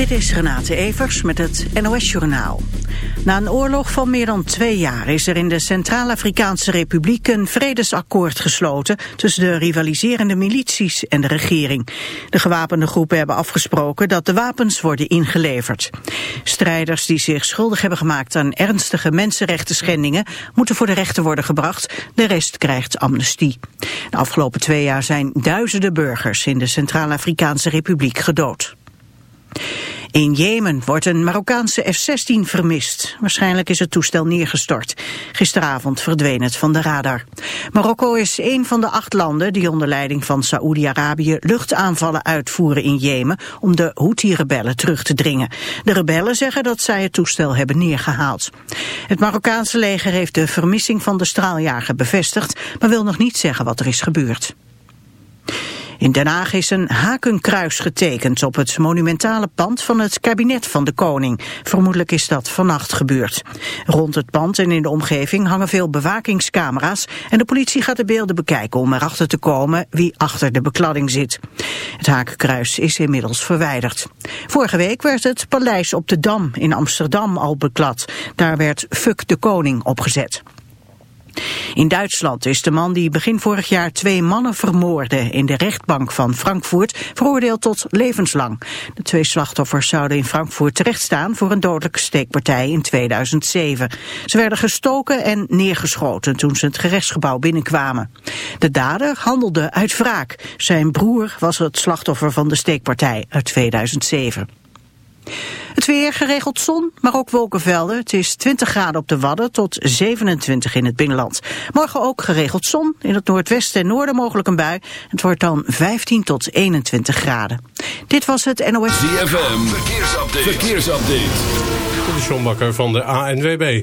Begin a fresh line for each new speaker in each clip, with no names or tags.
Dit is Renate Evers met het NOS Journaal. Na een oorlog van meer dan twee jaar is er in de Centraal-Afrikaanse Republiek een vredesakkoord gesloten tussen de rivaliserende milities en de regering. De gewapende groepen hebben afgesproken dat de wapens worden ingeleverd. Strijders die zich schuldig hebben gemaakt aan ernstige mensenrechten schendingen moeten voor de rechter worden gebracht. De rest krijgt amnestie. De afgelopen twee jaar zijn duizenden burgers in de Centraal-Afrikaanse Republiek gedood. In Jemen wordt een Marokkaanse F-16 vermist. Waarschijnlijk is het toestel neergestort. Gisteravond verdween het van de radar. Marokko is een van de acht landen die onder leiding van Saoedi-Arabië luchtaanvallen uitvoeren in Jemen om de Houthi-rebellen terug te dringen. De rebellen zeggen dat zij het toestel hebben neergehaald. Het Marokkaanse leger heeft de vermissing van de straaljager bevestigd, maar wil nog niet zeggen wat er is gebeurd. In Den Haag is een hakenkruis getekend op het monumentale pand van het kabinet van de koning. Vermoedelijk is dat vannacht gebeurd. Rond het pand en in de omgeving hangen veel bewakingscamera's en de politie gaat de beelden bekijken om erachter te komen wie achter de bekladding zit. Het hakenkruis is inmiddels verwijderd. Vorige week werd het paleis op de Dam in Amsterdam al beklad. Daar werd Fuck de Koning opgezet. In Duitsland is de man die begin vorig jaar twee mannen vermoordde in de rechtbank van Frankfurt veroordeeld tot levenslang. De twee slachtoffers zouden in Frankfurt terechtstaan voor een dodelijke steekpartij in 2007. Ze werden gestoken en neergeschoten toen ze het gerechtsgebouw binnenkwamen. De dader handelde uit wraak. Zijn broer was het slachtoffer van de steekpartij uit 2007. Het weer geregeld zon, maar ook wolkenvelden. Het is 20 graden op de Wadden tot 27 in het binnenland. Morgen ook geregeld zon. In het noordwesten en noorden mogelijk een bui. Het wordt dan 15 tot 21 graden. Dit was het NOS.
ZFM, verkeersupdate. verkeersupdate.
De John van de ANWB.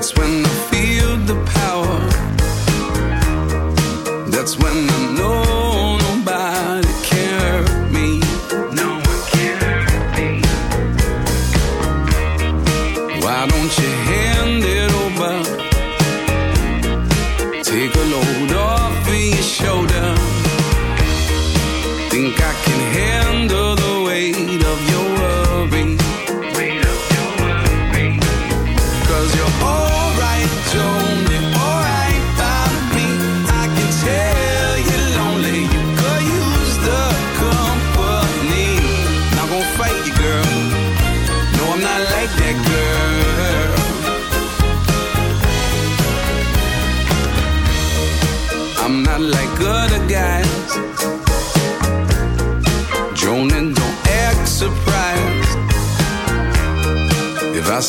That's when I feel the power. That's when I know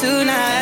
Tonight.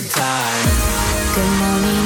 Good time. Good
morning